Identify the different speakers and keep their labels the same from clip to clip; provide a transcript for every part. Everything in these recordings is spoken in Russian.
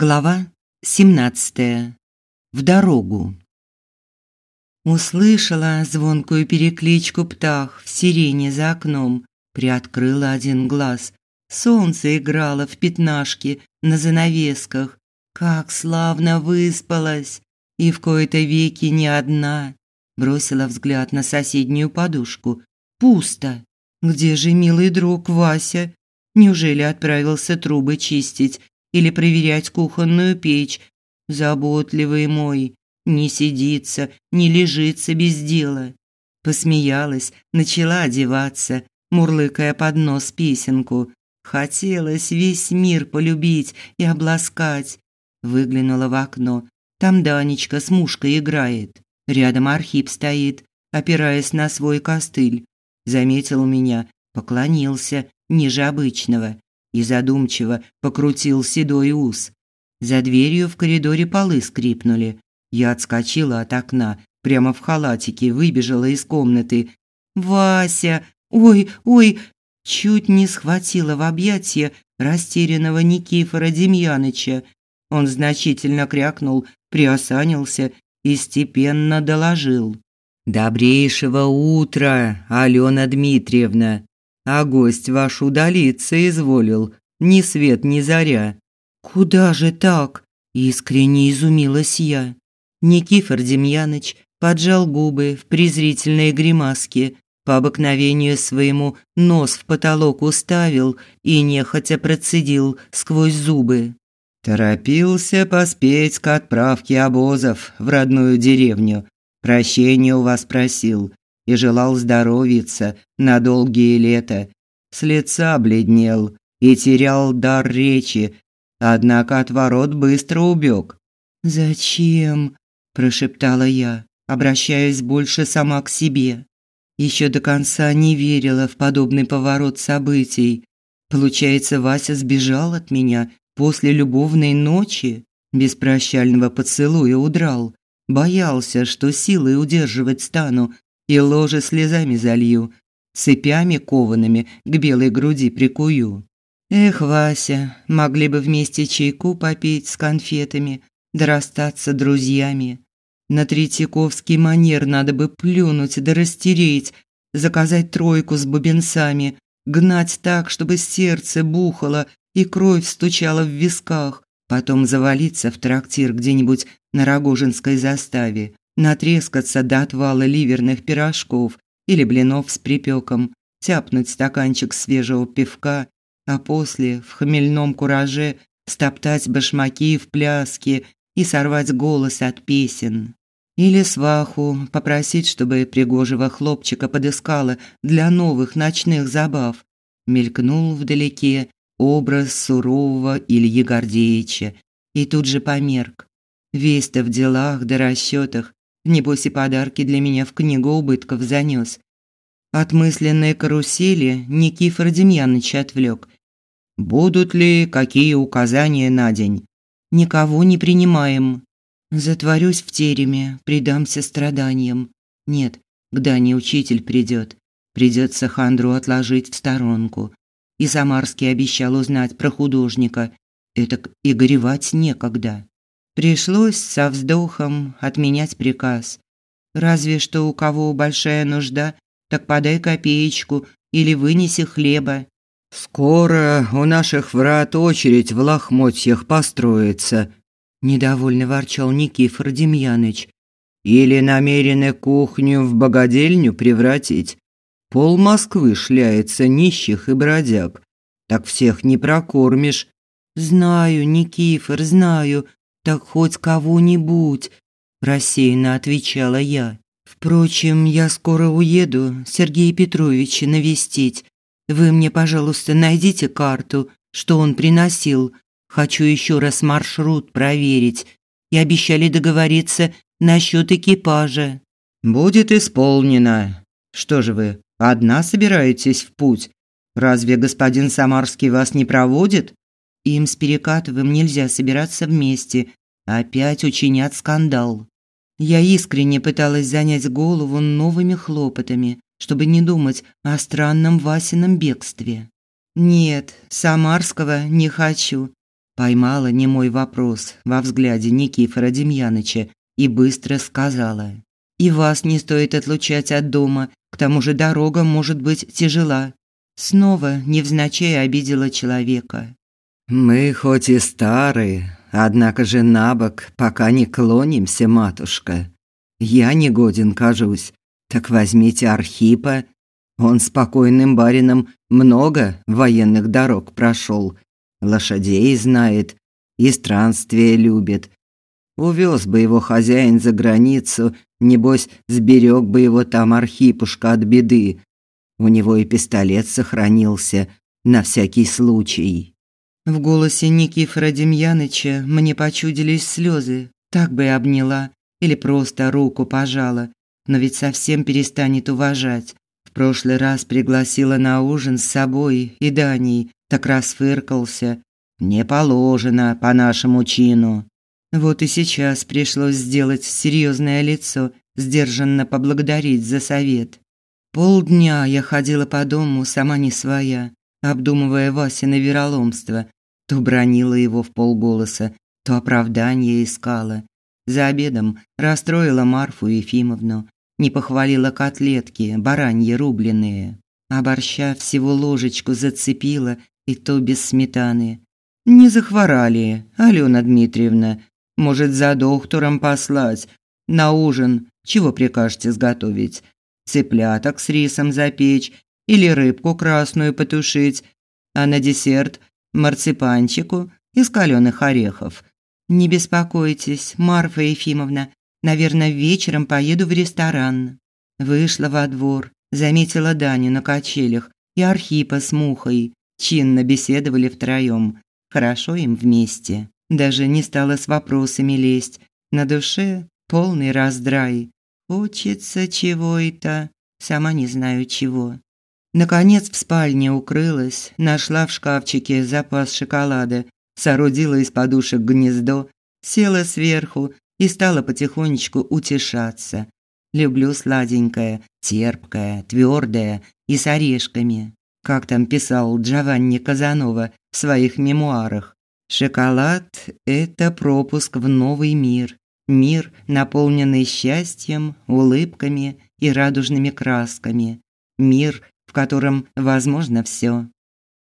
Speaker 1: Глава 17. В дорогу. Услышала звонкую перекличку птах в сирене за окном, приоткрыла один глаз. Солнце играло в пятнашки на занавесках. Как славно выспалась, и в кои-то веки не одна. Бросила взгляд на соседнюю подушку. Пусто. Где же милый друг Вася? Неужели отправился трубы чистить или проверять кухонную печь. Заботливый мой, не сидится, не лежится без дела. Посмеялась, начала одеваться, мурлыкая под нос песенку. Хотелось весь мир полюбить и обласкать. Выглянула в окно. Там Данечка с мушкой играет. Рядом Архип стоит, опираясь на свой костыль. Заметил меня, поклонился ниже обычного и задумчиво покрутил седой ус. За дверью в коридоре полы скрипнули. Я отскочила от окна, прямо в халатике выбежала из комнаты. «Вася! Ой, ой!» Чуть не схватила в объятия растерянного Никифора Демьяныча. Он значительно крякнул, приосанился и степенно доложил. «Добрейшего утра, Алена Дмитриевна! А гость ваш удалиться изволил, ни свет ни заря. Куда же так? искренне изумилась я. Никифор Демьяныч поджал губы в презрительной гримаске, по обыкновению своему нос в потолок уставил и нехотя процедил сквозь зубы. Торопился поспеть к отправке обозов в родную деревню. Прощения у вас просил, и желал здоровиться на долгие лета. С лица бледнел и терял дар речи, однако от ворот быстро убег. «Зачем?» – прошептала я, обращаясь больше сама к себе. Еще до конца не верила в подобный поворот событий. Получается, Вася сбежал от меня после любовной ночи, без прощального поцелуя удрал. Боялся, что силой удерживать стану, и ложе слезами залью, цепями коваными к белой груди прикую. Эх, Вася, могли бы вместе чайку попить с конфетами, да расстаться друзьями. На Третьяковский манер надо бы плюнуть да растереть, заказать тройку с бубенцами, гнать так, чтобы сердце бухало и кровь стучала в висках, потом завалиться в трактир где-нибудь на Рогожинской заставе, натрескаться до отвала ливерных пирожков или блинов с припеком, тяпнуть стаканчик свежего пивка, а после в хмельном кураже стоптать башмаки в пляске и сорвать голос от песен. Или сваху попросить, чтобы пригожего хлопчика подыскала для новых ночных забав. Мелькнул вдалеке образ сурового Ильи Гордеевича и тут же померк. Весь-то в делах да расчетах, Небось и подарки для меня в книгу убытков занес. От мысленной карусели Никифор Демьяныч отвлек. «Будут ли какие указания на день?» «Никого не принимаем. Затворюсь в тереме, предамся страданиям. Нет, к Дане учитель придет. Придется Хандру отложить в сторонку. И Самарский обещал узнать про художника. Этак и горевать некогда. Пришлось со вздохом отменять приказ. Разве что у кого большая нужда, так подай копеечку или вынеси хлеба. Скоро у наших врат очередь в лохмотьях построится, недовольно ворчал Никифор Демьяныч. Или намерены кухню в богадельню превратить? Пол Москвы шляется нищих и бродяг. Так всех не прокормишь. Знаю, Никифор, знаю, так хоть кого-нибудь, рассеянно отвечала я. Впрочем, я скоро уеду Сергея Петровича навестить. Вы мне, пожалуйста, найдите карту, что он приносил. Хочу еще раз маршрут проверить. И обещали договориться насчет экипажа. Будет исполнено. Что же вы, одна собираетесь в путь? Разве господин Самарский вас не проводит? Им с Перекатовым нельзя собираться вместе. Опять учинят скандал. Я искренне пыталась занять голову новыми хлопотами, чтобы не думать о странном Васином бегстве. Нет, Самарского не хочу. Поймала немой вопрос во взгляде Никифора Демьяныча и быстро сказала: "И вас не стоит отлучать от дома, к тому же дорога может быть тяжела". Снова невзначай обидела человека.
Speaker 2: Мы хоть и старые, однако же набок пока не клонимся, матушка. Я не годен кажусь. Так возьмите Архипа. Он спокойным барином много военных дорог прошел, лошадей знает и странствия любит. Увез бы его хозяин за границу, небось, сберег бы его там Архипушка от беды. У него и пистолет сохранился на всякий случай.
Speaker 1: В голосе Никифора Демьяныча мне почудились слезы. Так бы и обняла или просто руку пожала, но ведь совсем перестанет уважать. В прошлый раз пригласила на ужин с собой и Даней, так расфыркался. Не положено по нашему чину. Вот и сейчас пришлось сделать серьезное лицо, сдержанно поблагодарить за совет. Полдня я ходила по дому сама не своя, обдумывая Васино вероломство. То бронила его в полголоса, то оправдание искала. За обедом расстроила Марфу Ефимовну, не похвалила котлетки, бараньи рубленые, а борща всего ложечку зацепила, и то без сметаны. Не захворали, Алена Дмитриевна. Может, за доктором послать? На ужин чего прикажете сготовить? Цыпляток с рисом запечь или рыбку красную потушить? А на десерт марципанчику из каленых орехов – не беспокойтесь, Марфа Ефимовна. Наверное, вечером поеду в ресторан. Вышла во двор, заметила Даню на качелях и Архипа с Мухой. Чинно беседовали втроем. Хорошо им вместе. Даже не стала с вопросами лезть. На душе полный раздрай. Хочется чего-то, сама не знаю чего. Наконец в спальне укрылась, нашла в шкафчике запас шоколада соорудила из подушек гнездо, села сверху и стала потихонечку утешаться. Люблю сладенькое, терпкое, твердое и с орешками. Как там писал Джованни Казанова в своих мемуарах. Шоколад – это пропуск в новый мир. Мир, наполненный счастьем, улыбками и радужными красками. Мир, в котором возможно все.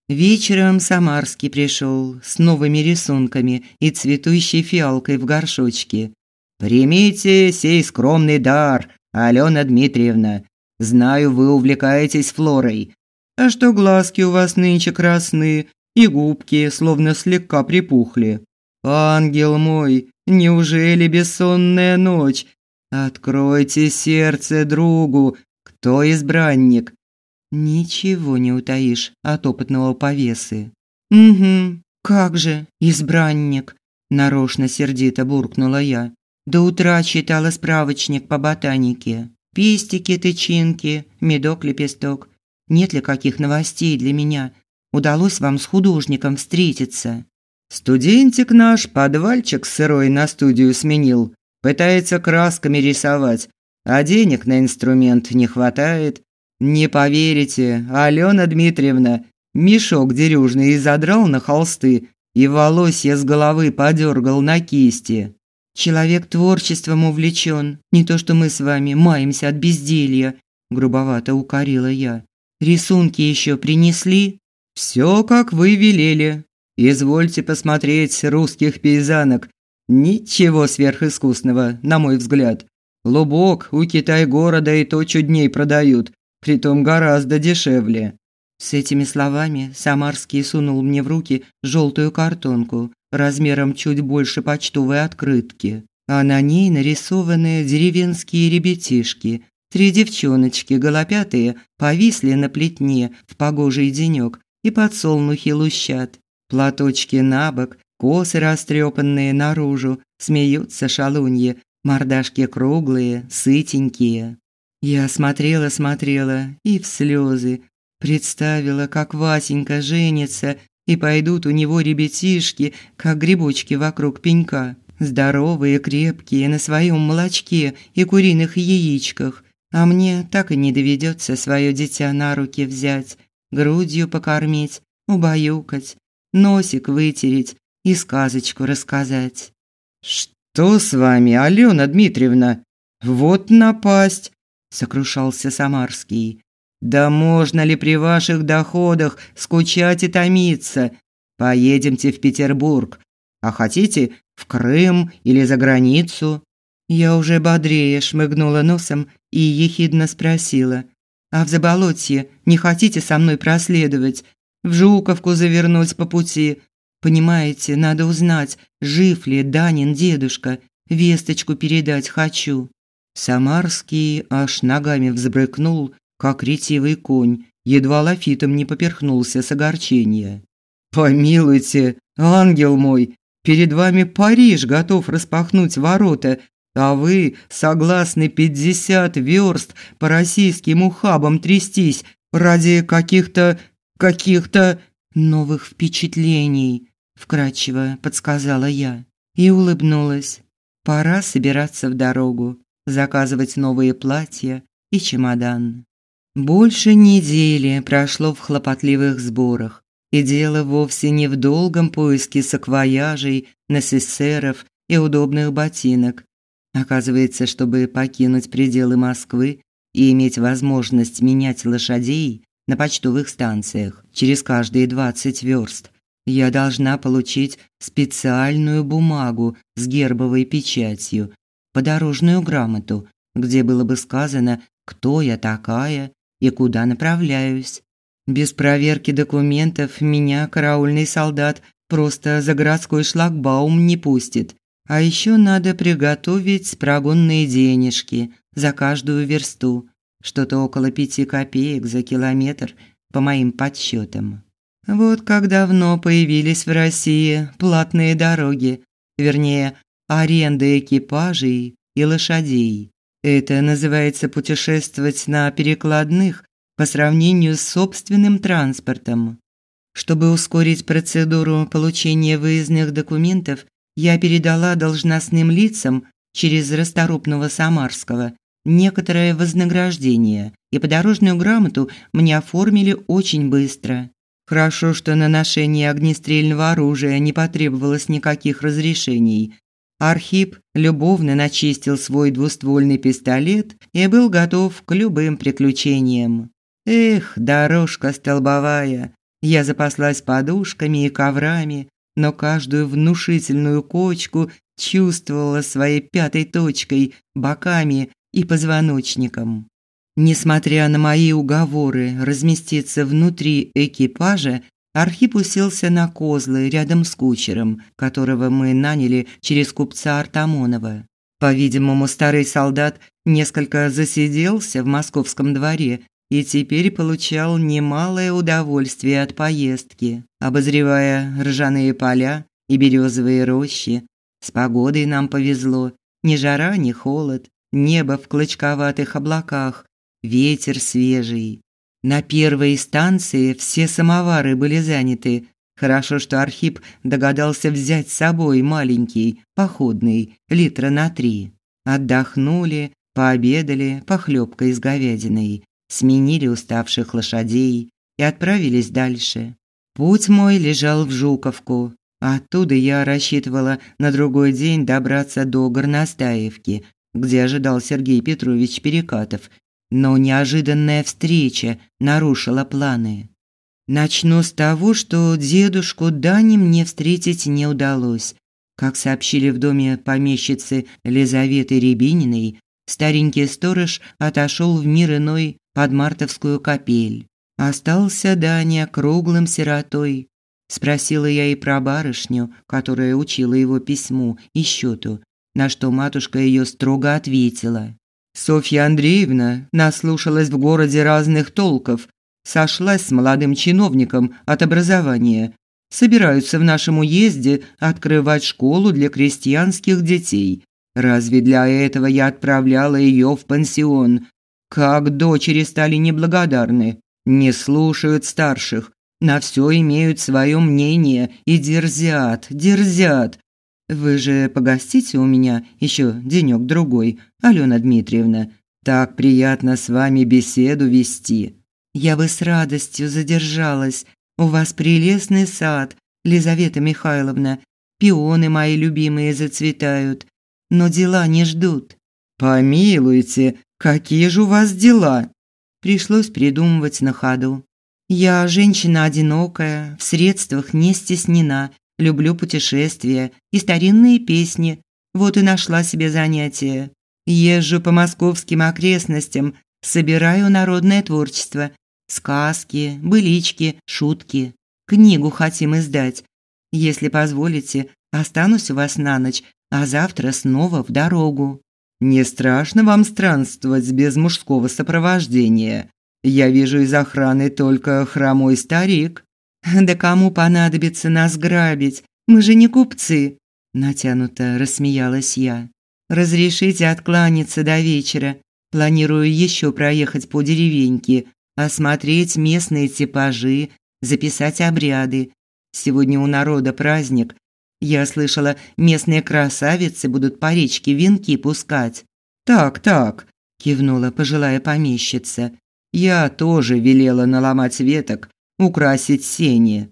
Speaker 1: Вечером Самарский пришел с новыми рисунками и цветущей фиалкой в горшочке. «Примите сей скромный дар, Алена Дмитриевна. Знаю, вы увлекаетесь флорой. А что глазки у вас нынче красные, и губки словно слегка припухли. Ангел мой, неужели бессонная ночь? Откройте сердце другу. Кто избранник? Ничего не утаишь от опытного повесы. Угу. Как же, избранник, нарочно сердито буркнула я. До утра читала справочник по ботанике. Пистики, тычинки, медок, лепесток. Нет ли каких новостей для меня? Удалось вам с художником встретиться? Студентик наш подвальчик сырой на студию сменил. Пытается красками рисовать, а денег на инструмент не хватает. Не поверите, Алена Дмитриевна мешок дерюжный задрал на холсты и волосья с головы подергал на кисти. Человек творчеством увлечен, не то что мы с вами маемся от безделья, грубовато укорила я. Рисунки еще принесли? Все, как вы велели. Извольте посмотреть русских пейзанок. Ничего сверхискусного, на мой взгляд. Лубок у Китай-города и то чудней продают притом гораздо дешевле. С этими словами Самарский сунул мне в руки желтую картонку размером чуть больше почтовой открытки, а на ней нарисованы деревенские ребятишки. Три девчоночки голопятые повисли на плетне в погожий денек и подсолнухи лущат. Платочки на бок, косы растрепанные наружу, смеются шалуньи, мордашки круглые, сытенькие. Я смотрела, смотрела и в слезы. Представила, как Васенька женится, и пойдут у него ребятишки, как грибочки вокруг пенька. Здоровые, крепкие, на своем молочке и куриных яичках. А мне так и не доведется свое дитя на руки взять, грудью покормить, убаюкать, носик вытереть и сказочку рассказать.
Speaker 2: «Что с вами, Алена Дмитриевна? Вот напасть!» – сокрушался Самарский. «Да можно ли при ваших доходах скучать и томиться? Поедемте в Петербург, а хотите в Крым или за границу?»
Speaker 1: Я уже бодрее шмыгнула носом и ехидно спросила. «А в Заболотье не хотите со мной проследовать? В Жуковку завернуть по пути? Понимаете, надо узнать, жив ли Данин дедушка. Весточку передать хочу». Самарский аж ногами взбрыкнул, как ретивый конь, едва лафитом не поперхнулся с огорчения.
Speaker 2: «Помилуйте, ангел мой, перед вами Париж готов распахнуть ворота, а вы согласны пятьдесят верст по российским ухабам трястись ради каких-то... каких-то
Speaker 1: новых впечатлений, вкратчиво подсказала я и улыбнулась. Пора собираться в дорогу, заказывать новые платья и чемодан. Больше недели прошло в хлопотливых сборах, и дело вовсе не в долгом поиске саквояжей, насессеров и удобных ботинок. Оказывается, чтобы покинуть пределы Москвы и иметь возможность менять лошадей на почтовых станциях через каждые 20 верст, я должна получить специальную бумагу с гербовой печатью, подорожную грамоту, где было бы сказано, кто я такая и куда направляюсь. Без проверки документов меня караульный солдат просто за городской шлагбаум не пустит. А еще надо приготовить прогонные денежки за каждую версту, что-то около пяти копеек за километр по моим подсчетам. Вот как давно появились в России платные дороги, вернее, аренда экипажей и лошадей. Это называется путешествовать на перекладных по сравнению с собственным транспортом. Чтобы ускорить процедуру получения выездных документов, я передала должностным лицам через расторопного Самарского некоторое вознаграждение, и подорожную грамоту мне оформили очень быстро. Хорошо, что на ношение огнестрельного оружия не потребовалось никаких разрешений. Архип любовно начистил свой двуствольный пистолет и был готов к любым приключениям. Эх, дорожка столбовая. Я запаслась подушками и коврами, но каждую внушительную кочку чувствовала своей пятой точкой, боками и позвоночником. Несмотря на мои уговоры разместиться внутри экипажа, Архип уселся на козлы рядом с кучером, которого мы наняли через купца Артамонова. По-видимому, старый солдат несколько засиделся в московском дворе и теперь получал немалое удовольствие от поездки, обозревая ржаные поля и березовые рощи. С погодой нам повезло. Ни жара, ни холод, небо в клочковатых облаках, ветер свежий. На первой станции все самовары были заняты. Хорошо, что Архип догадался взять с собой маленький, походный, литра на три. Отдохнули, пообедали похлебкой с говядиной, сменили уставших лошадей и отправились дальше. Путь мой лежал в Жуковку. Оттуда я рассчитывала на другой день добраться до Горностаевки, где ожидал Сергей Петрович Перекатов, но неожиданная встреча нарушила планы. Начну с того, что дедушку Дани мне встретить не удалось. Как сообщили в доме помещицы Лизаветы Рябининой, старенький сторож отошел в мир иной под мартовскую капель. Остался Даня круглым сиротой. Спросила я и про барышню, которая учила его письму и счету, на что матушка ее строго ответила. Софья Андреевна наслушалась в городе разных толков, сошлась с молодым чиновником от образования. Собираются в нашем уезде открывать школу для крестьянских детей. Разве для этого я отправляла ее в пансион, как дочери стали неблагодарны, не слушают старших, на все имеют свое мнение и дерзят, дерзят. Вы же погостите у меня еще денек другой, Алена Дмитриевна. Так приятно с вами беседу вести. Я бы с радостью задержалась. У вас прелестный сад, Лизавета Михайловна. пионы мои любимые зацветают. Но дела не ждут.
Speaker 2: Помилуйте, какие же у вас дела?
Speaker 1: Пришлось придумывать на ходу. Я женщина одинокая, в средствах не стеснена, люблю путешествия и старинные песни. Вот и нашла себе занятие. Езжу по московским окрестностям, собираю народное творчество, сказки, былички, шутки. Книгу хотим издать. Если позволите, останусь у вас на ночь, а завтра снова в дорогу.
Speaker 2: Не страшно вам странствовать без мужского сопровождения? Я вижу из охраны только хромой старик.
Speaker 1: Да кому понадобится нас грабить? Мы же не купцы, натянуто рассмеялась я. Разрешите откланяться до вечера. Планирую еще проехать по деревеньке, осмотреть местные типажи, записать обряды. Сегодня у народа праздник. Я слышала, местные красавицы будут по речке венки пускать.
Speaker 2: Так, так, кивнула пожилая помещица. Я тоже велела наломать веток, украсить сени.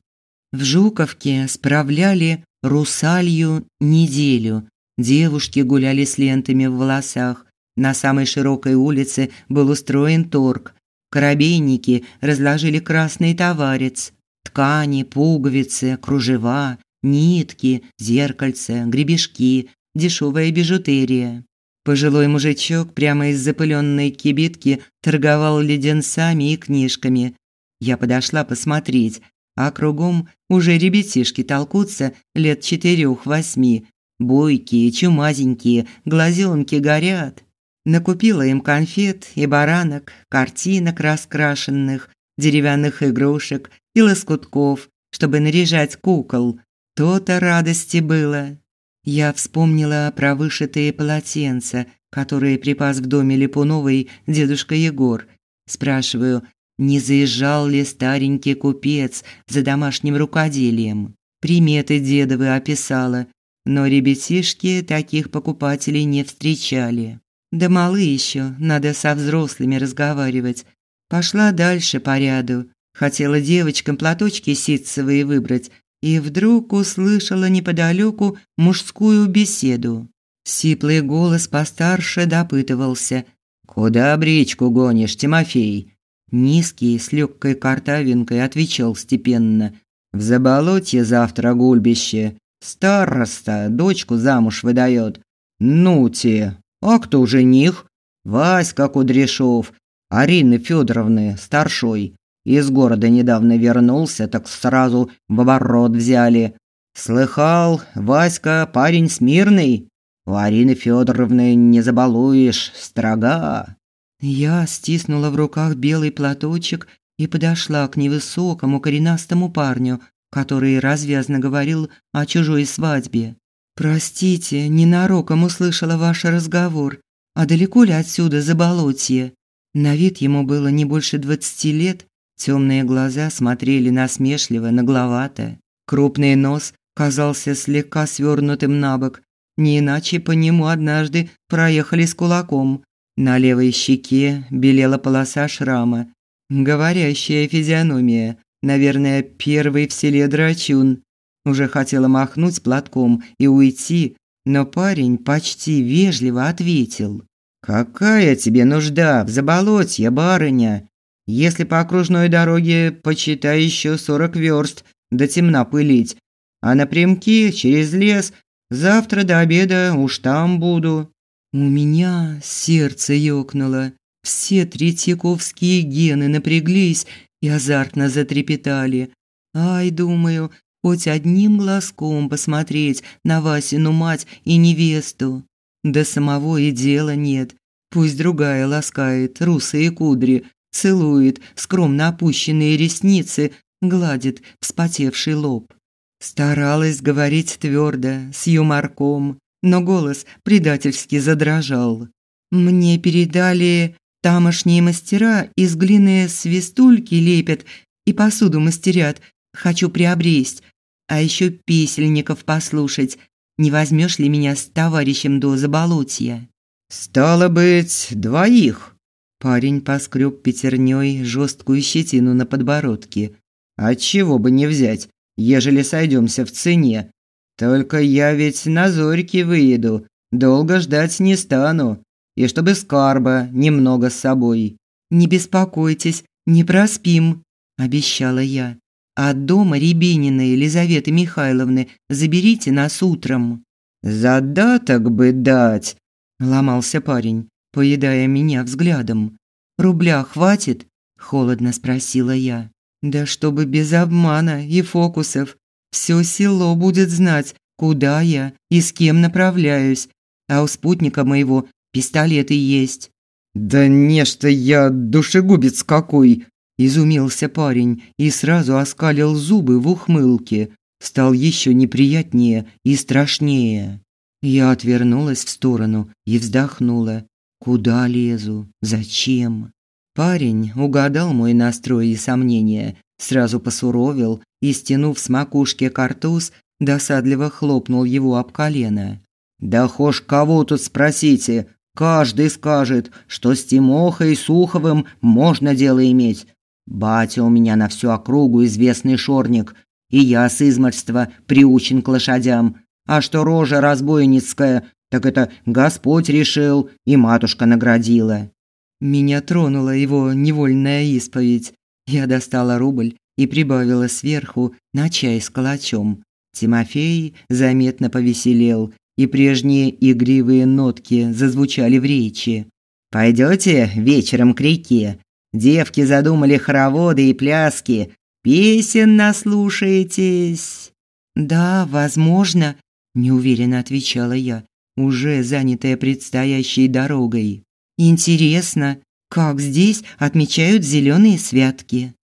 Speaker 1: В Жуковке справляли русалью неделю. Девушки гуляли с лентами в волосах. На самой широкой улице был устроен торг. Коробейники разложили красный товарец. Ткани, пуговицы, кружева, нитки, зеркальца, гребешки, дешевая бижутерия. Пожилой мужичок прямо из запыленной кибитки торговал леденцами и книжками. Я подошла посмотреть, а кругом уже ребятишки толкутся лет четырех-восьми, Бойкие, чумазенькие, глазенки горят. Накупила им конфет и баранок, картинок раскрашенных, деревянных игрушек и лоскутков, чтобы наряжать кукол. То-то радости было. Я вспомнила про вышитые полотенца, которые припас в доме Липуновой дедушка Егор. Спрашиваю, не заезжал ли старенький купец за домашним рукоделием. Приметы дедовы описала, но ребятишки таких покупателей не встречали. Да малы еще, надо со взрослыми разговаривать. Пошла дальше по ряду. Хотела девочкам платочки ситцевые выбрать, и вдруг услышала неподалеку мужскую беседу. Сиплый голос постарше допытывался.
Speaker 2: «Куда бричку гонишь, Тимофей?»
Speaker 1: Низкий, с легкой картавинкой, отвечал степенно.
Speaker 2: «В заболотье завтра гульбище. Староста дочку замуж выдает. Ну те, а кто жених? Васька Кудряшов, Арины Федоровны, старшой. Из города недавно вернулся, так сразу в оборот взяли. Слыхал, Васька парень смирный. У Арины Федоровны не забалуешь, строга.
Speaker 1: Я стиснула в руках белый платочек и подошла к невысокому коренастому парню который развязно говорил о чужой свадьбе. «Простите, ненароком услышала ваш разговор. А далеко ли отсюда заболотье?» На вид ему было не больше двадцати лет, темные глаза смотрели насмешливо, нагловато. Крупный нос казался слегка свернутым на бок, не иначе по нему однажды проехали с кулаком. На левой щеке белела полоса шрама. Говорящая физиономия, Наверное, первый в селе драчун. Уже хотела махнуть платком и уйти, но парень почти вежливо ответил.
Speaker 2: «Какая тебе нужда в заболотье, барыня? Если по окружной дороге, почитай еще сорок верст, до темна пылить, а напрямки через лес завтра до обеда уж там буду».
Speaker 1: У меня сердце ёкнуло. Все третьяковские гены напряглись и азартно затрепетали. Ай, думаю, хоть одним глазком посмотреть на Васину мать и невесту. Да самого и дела нет. Пусть другая ласкает русые кудри, целует скромно опущенные ресницы, гладит вспотевший лоб. Старалась говорить твердо, с юморком, но голос предательски задрожал. Мне передали Тамошние мастера из глины свистульки лепят и посуду мастерят. Хочу приобресть. А еще песельников послушать. Не возьмешь ли меня с товарищем до заболотья?»
Speaker 2: «Стало быть, двоих».
Speaker 1: Парень поскреб пятерней жесткую щетину на подбородке.
Speaker 2: «А чего бы не взять, ежели сойдемся в цене? Только я ведь на зорьки выеду, долго ждать не стану. И чтобы скарба немного с собой.
Speaker 1: Не беспокойтесь, не проспим, обещала я. От дома Рябинина Елизаветы Михайловны заберите нас утром.
Speaker 2: Задаток бы дать,
Speaker 1: ломался парень, поедая меня взглядом. Рубля хватит? холодно спросила я. Да чтобы без обмана и фокусов. Все село будет знать, куда я и с кем направляюсь. А у спутника моего пистолеты есть.
Speaker 2: Да не что я душегубец какой, изумился парень и сразу оскалил зубы в ухмылке. Стал еще неприятнее и страшнее. Я отвернулась в сторону и вздохнула. Куда лезу? Зачем? Парень угадал мой настрой и сомнения, сразу посуровил и, стянув с макушки картуз, досадливо хлопнул его об колено. «Да хошь кого тут спросите, каждый скажет, что с Тимохой и Суховым можно дело иметь. Батя у меня на всю округу известный шорник, и я с изморства приучен к лошадям. А что рожа разбойницкая, так это Господь решил и матушка наградила.
Speaker 1: Меня тронула его невольная исповедь. Я достала рубль и прибавила сверху на чай с калачом. Тимофей заметно повеселел, и прежние игривые нотки зазвучали в речи.
Speaker 2: Пойдете вечером к реке? Девки задумали хороводы и пляски. Песен наслушаетесь?
Speaker 1: Да, возможно, неуверенно отвечала я, уже занятая предстоящей дорогой. Интересно, как здесь отмечают зеленые святки?